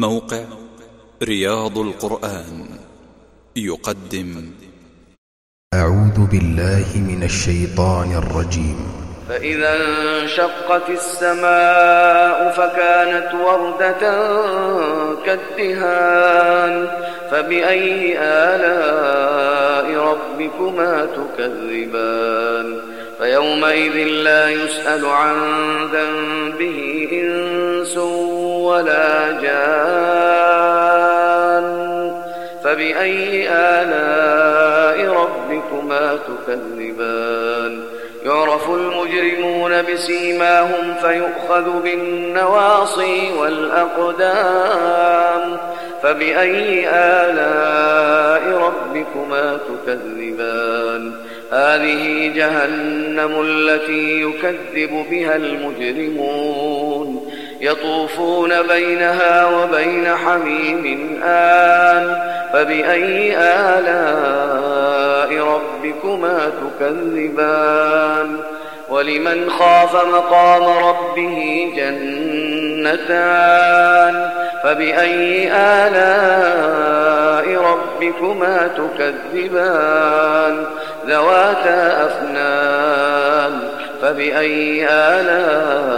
موقع رياض القرآن يقدم. أعوذ بالله من الشيطان الرجيم. فإذا انشقت السماء فكانت وردة كالدهان فبأي آلاء ربكما تكذبان؟ فيومئذ لا يسأل عن ذنبه إنس ولا جان فبأي آلاء ربكما تكذبان يعرف المجرمون بسيماهم فيؤخذ بالنواصي والأقدام فبأي آلاء ربكما تكذبان هذه جهنم التي يكذب بها المجرمون يطوفون بينها وبين حميم آن فبأي آلاء ربكما تكذبان؟ ولمن خاف مقام ربه جنتان فبأي آلاء ربكما تكذبان؟ ذواتا أفنان فبأي آلاء